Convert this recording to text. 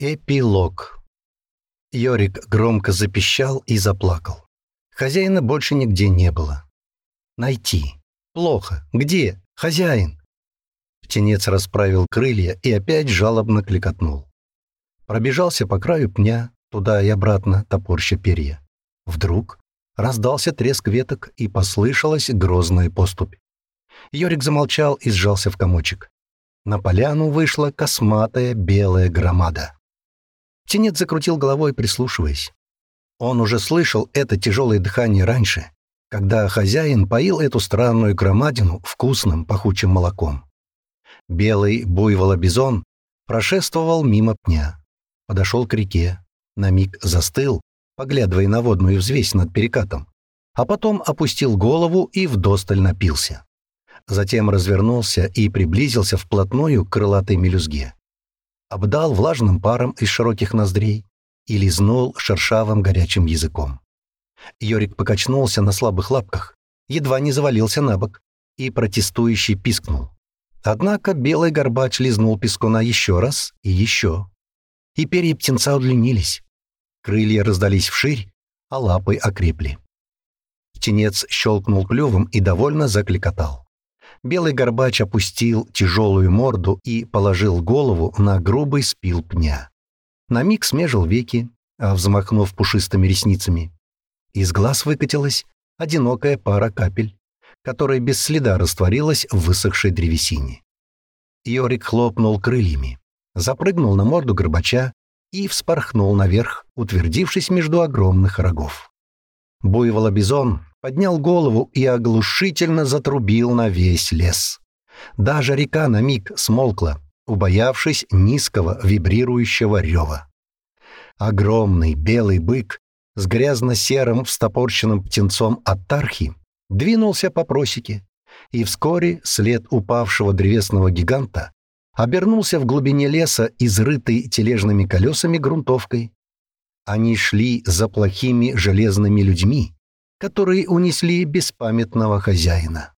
Эпилог. Йорик громко запищал и заплакал. Хозяина больше нигде не было. Найти. Плохо. Где? Хозяин. Птенец расправил крылья и опять жалобно кликотнул. Пробежался по краю пня, туда и обратно, топорща перья. Вдруг раздался треск веток и послышалась грозная поступь. Йорик замолчал и сжался в комочек. На поляну вышла косматая белая громада. Птенец закрутил головой, прислушиваясь. Он уже слышал это тяжелое дыхание раньше, когда хозяин поил эту странную громадину вкусным пахучим молоком. Белый буйвол-бизон прошествовал мимо пня, подошел к реке, на миг застыл, поглядывая на водную взвесь над перекатом, а потом опустил голову и вдосталь напился. Затем развернулся и приблизился вплотную к крылатой мелюзге обдал влажным паром из широких ноздрей и лизнул шершавым горячим языком. Йорик покачнулся на слабых лапках, едва не завалился на бок и протестующий пискнул. Однако белый горбач лизнул пескуна еще раз и еще. И перья птенца удлинились. Крылья раздались вширь, а лапы окрепли. Птенец щелкнул клювом и довольно закликотал. Белый горбач опустил тяжелую морду и положил голову на грубый спил пня. На миг смежил веки, а, взмахнув пушистыми ресницами. Из глаз выкатилась одинокая пара капель, которая без следа растворилась в высохшей древесине. Йорик хлопнул крыльями, запрыгнул на морду горбача и вспорхнул наверх, утвердившись между огромных рогов. Буйвола-бизон поднял голову и оглушительно затрубил на весь лес. Даже река на миг смолкла, убоявшись низкого вибрирующего рева. Огромный белый бык с грязно-серым встопорченным птенцом от тархи двинулся по просеке, и вскоре след упавшего древесного гиганта обернулся в глубине леса, изрытый тележными колесами грунтовкой, они шли за плохими железными людьми, которые унесли беспамятного хозяина.